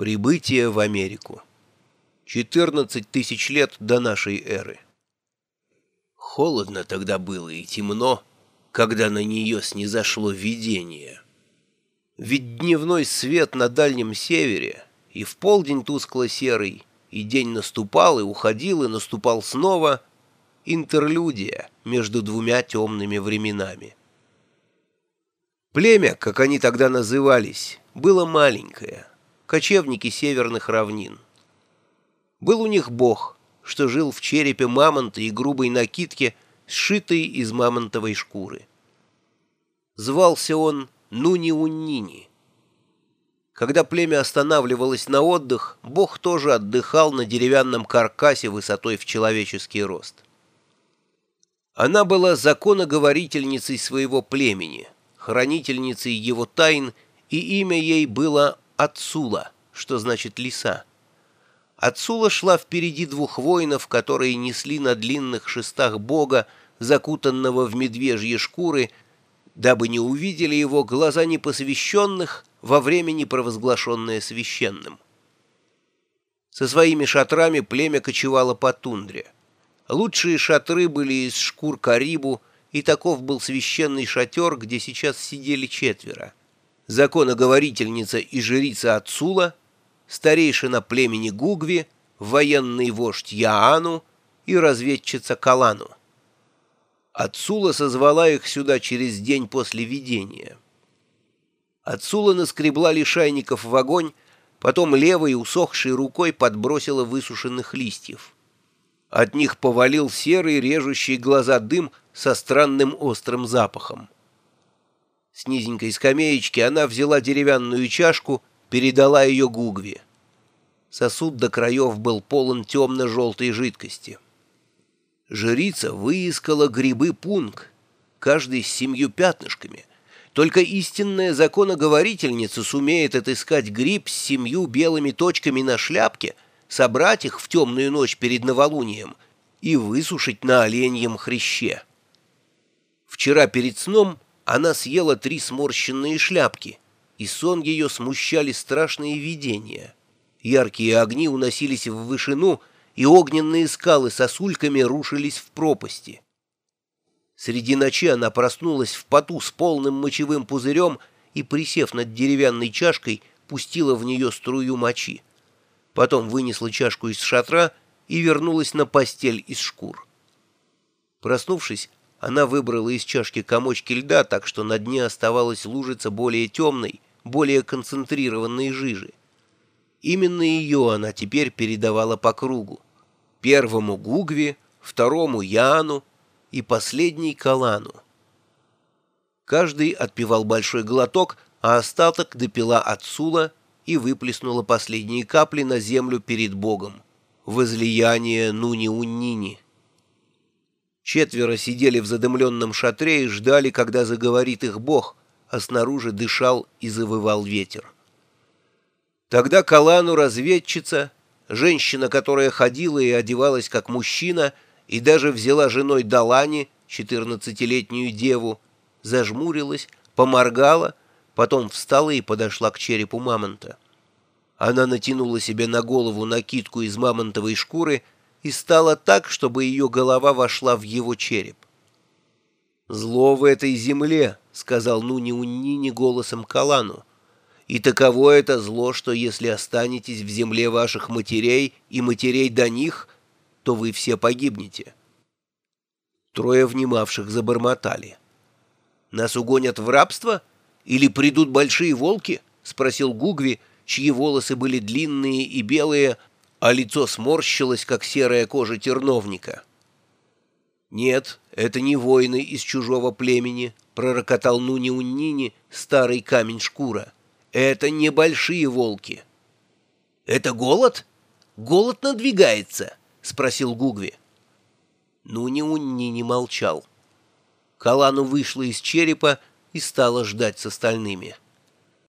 Прибытие в Америку. 14 тысяч лет до нашей эры. Холодно тогда было и темно, когда на нее снизошло видение. Ведь дневной свет на Дальнем Севере и в полдень тускло-серый, и день наступал и уходил, и наступал снова — интерлюдия между двумя темными временами. Племя, как они тогда назывались, было маленькое, кочевники северных равнин. Был у них бог, что жил в черепе мамонта и грубой накидке, сшитой из мамонтовой шкуры. Звался он Нуни-Уннини. Когда племя останавливалось на отдых, бог тоже отдыхал на деревянном каркасе высотой в человеческий рост. Она была законоговорительницей своего племени, хранительницей его тайн, и имя ей было Ацула, что значит «лиса». Ацула шла впереди двух воинов, которые несли на длинных шестах бога, закутанного в медвежьи шкуры, дабы не увидели его глаза непосвященных во время непровозглашенное священным. Со своими шатрами племя кочевало по тундре. Лучшие шатры были из шкур карибу, и таков был священный шатер, где сейчас сидели четверо. Законоговорительница и жрица Ацула, старейшина племени Гугви, военный вождь Яану и разведчица Калану. Ацула созвала их сюда через день после видения. Ацула наскребла лишайников в огонь, потом левой усохшей рукой подбросила высушенных листьев. От них повалил серый, режущий глаза дым со странным острым запахом. С низенькой скамеечки она взяла деревянную чашку, передала ее Гугве. Сосуд до краев был полон темно-желтой жидкости. Жрица выискала грибы пунг, каждый с семью пятнышками. Только истинная законоговорительница сумеет отыскать гриб с семью белыми точками на шляпке, собрать их в темную ночь перед новолунием и высушить на оленьем хряще. Вчера перед сном она съела три сморщенные шляпки, и сон ее смущали страшные видения. Яркие огни уносились в вышину, и огненные скалы сосульками рушились в пропасти. Среди ночи она проснулась в поту с полным мочевым пузырем и, присев над деревянной чашкой, пустила в нее струю мочи. Потом вынесла чашку из шатра и вернулась на постель из шкур. Проснувшись, она выбрала из чашки комочки льда, так что на дне оставалась лужица более темной, более концентрированной жижи. Именно ее она теперь передавала по кругу. Первому Гугве, второму Яну и последний Калану. Каждый отпивал большой глоток, а остаток допила Ацула и выплеснула последние капли на землю перед Богом. Возлияние Нуни-Уннини. Четверо сидели в задымленном шатре и ждали, когда заговорит их Бог, а снаружи дышал и завывал ветер. Тогда Калану разведчица, женщина, которая ходила и одевалась как мужчина, и даже взяла женой Далани, четырнадцатилетнюю деву, зажмурилась, поморгала, потом встала и подошла к черепу мамонта. Она натянула себе на голову накидку из мамонтовой шкуры и стала так, чтобы ее голова вошла в его череп. «Зло в этой земле», — сказал Нуни Уннини голосом Калану. И таково это зло, что если останетесь в земле ваших матерей и матерей до них, то вы все погибнете. Трое внимавших забормотали. «Нас угонят в рабство? Или придут большие волки?» — спросил Гугви, чьи волосы были длинные и белые, а лицо сморщилось, как серая кожа терновника. «Нет, это не воины из чужого племени», — пророкотал Нуни-Уннини, старый камень-шкура. Это небольшие волки. Это голод? Голод надвигается, спросил Гугви. Нуни-Унни не молчал. Калану вышла из черепа и стала ждать с остальными.